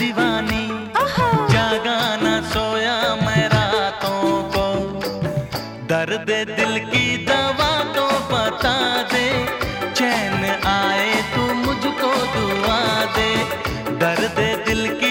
दीवानी। जागाना सोया मैं रातों को। दर्द दिल की दवा तो बता दे। चैन आए तू मुझको दुआ दे। दर्द दिल की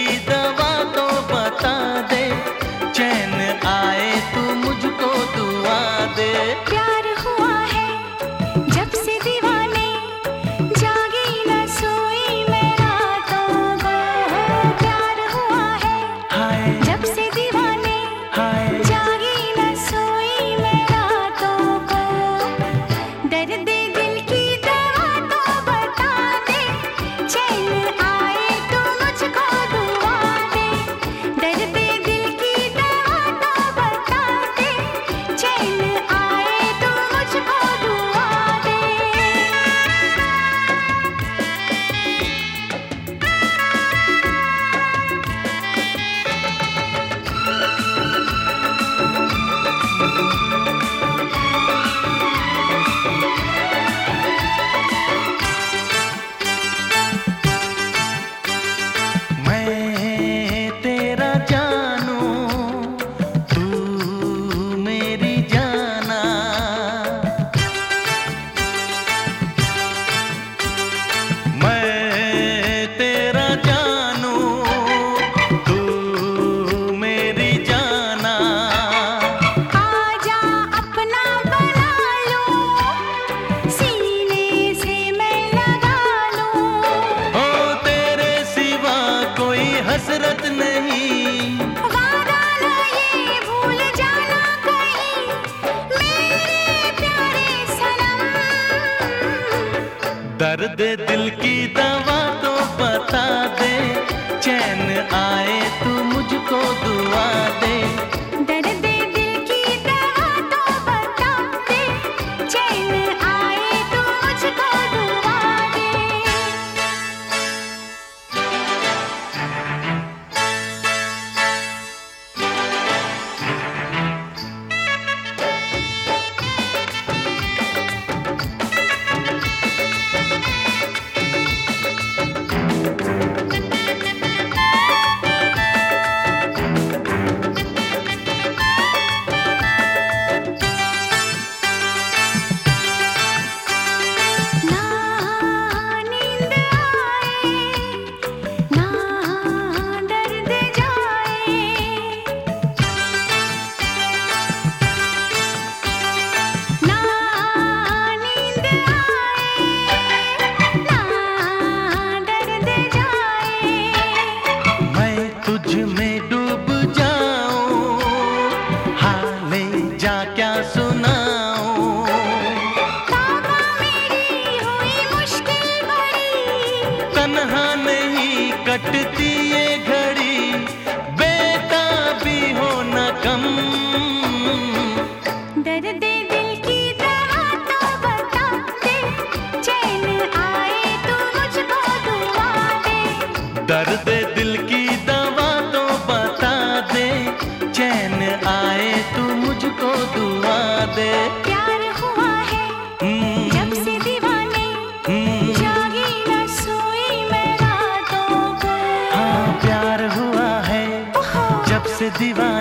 दर्द दिल की दवा तो बता दे चैन आए तू मुझको दर्द दिल की दवा तो बता दे। चैन आए तू मुझको दुआ दे। प्यार हुआ है हम्म। जब से दीवाने हम्म। जागी सोई मैं रातों पर हाँ प्यार हुआ है जब से दीवाने